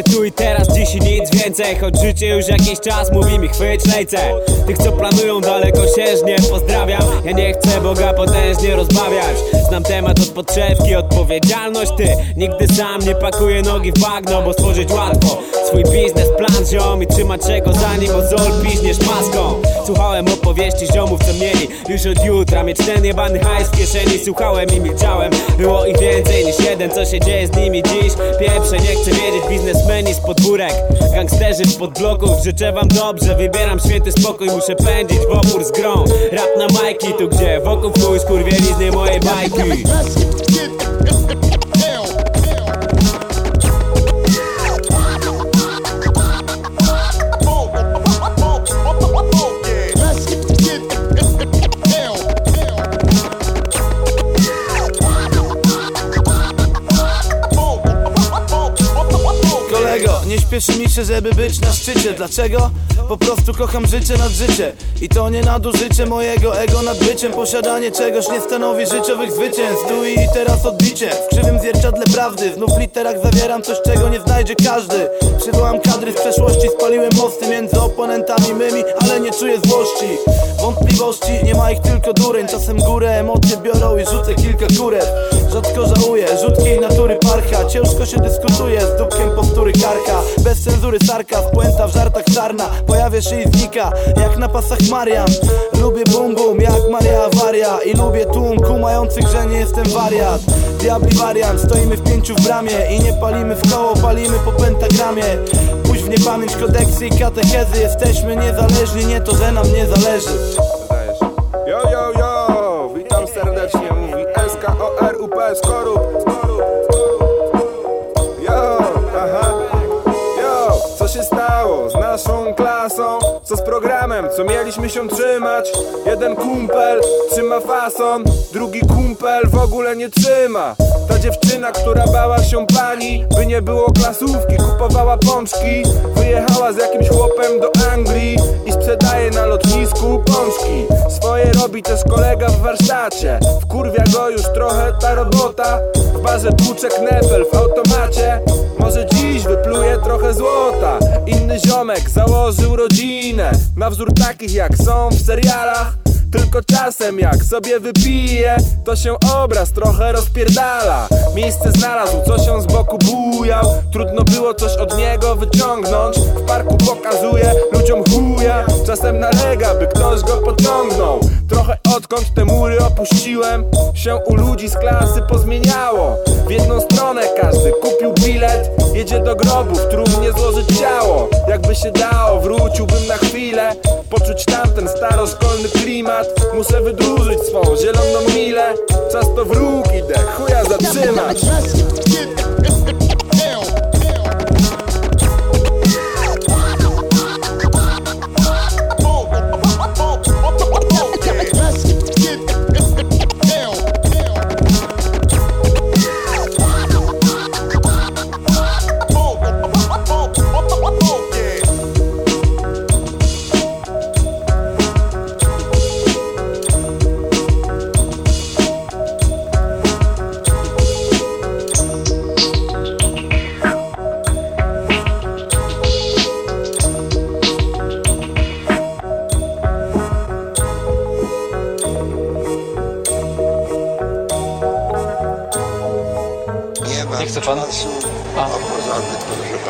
się tu i teraz, dziś i nic więcej więcej Choć życie już jakiś czas mówi mi chwyć lejce Tych co planują dalekosiężnie pozdrawiam. Ja nie chcę Boga potężnie rozbawiać Znam temat od podszewki, odpowiedzialność. Ty Nigdy sam nie pakuję nogi w bagno Bo stworzyć łatwo swój biznesplan ziom I trzymać czego za nim, bo zol maską. Słuchałem opowieści ziomów co mieli Już od jutra. Mieć ten jebany hajs w kieszeni Słuchałem i milczałem, było ich więcej niż jeden Co się dzieje z nimi dziś? Pieprze, nie chcę wiedzieć Biznesmeni z podwórek, gangsterzy z podbloków Życzę wam dobrze, wybieram święty spokój Muszę pędzić w opór z grą. Rap na majki, tu gdzie wokół chuj skurwielizny mojej bajki Śpieszy mi się, żeby być na szczycie. Dlaczego? Po prostu kocham życie nad życie. I to nie nadużycie mojego ego nad byciem. Posiadanie czegoś nie stanowi życiowych zwycięstw. Tu i teraz odbicie. W krzywym zwierciadle prawdy. Znów w literach zawieram coś, czego nie znajdzie każdy. Przywołam kadry z przeszłości. Spaliłem mosty między oponentami mymi Ale nie czuję złości. Wątpliwości, nie ma ich tylko dureń. Czasem górę emocje biorą i rzucę kilka kurew Rzadko żałuję, rzutkiej natury parcha. Ciężko się dyskutuje z dupkiem postury karka. Bez cenzury sarka, puenta w żartach czarna. Pojawia się i znika, jak na pasach Marian. Lubię bum bum, jak Maria Awaria. I lubię tłum kumających, że nie jestem wariat. Diabli wariant, stoimy w pięciu w bramie. I nie palimy w koło, palimy po pentagramie. Pójdź w niepamięć kodeksy i katechezy. Jesteśmy niezależni, nie to, że nam nie zależy. Yo, yo! SKOR UP Skorup. Yo, aha. Yo, co się stało z naszą klasą? Co z programem, co mieliśmy się trzymać? Jeden kumpel trzyma fason, drugi kumpel w ogóle nie trzyma. Ta dziewczyna, która bała się pani, by nie było klasówki, kupowała pączki, wyjechała z jakimś chłopem do Anglii i sprzedaje na lotnisku robi też kolega w warsztacie, wkurwia go już trochę ta robota. W barze tłuczek Nepel w automacie, może dziś wypluje trochę złota. Inny ziomek założył rodzinę, na wzór takich jak są w serialach. Tylko czasem jak sobie wypije To się obraz trochę rozpierdala. Miejsce znalazł, co się z boku bujał. Trudno było coś od niego wyciągnąć. W parku pokazuje ludziom chuja Czasem nalega, by ktoś go pociągnął. Trochę odkąd te mury opuściłem Się u ludzi z klasy pozmieniało. W jedną stronę każdy kupił bilet Jedzie do grobu, w trumnie złożyć ciało. Jakby się dało, wróciłbym na chwilę. Poczuć tamten staroszkolny klimat. Muszę wydłużyć swą zieloną milę. Czas to wróg, idę chuja zatrzymać Nie ma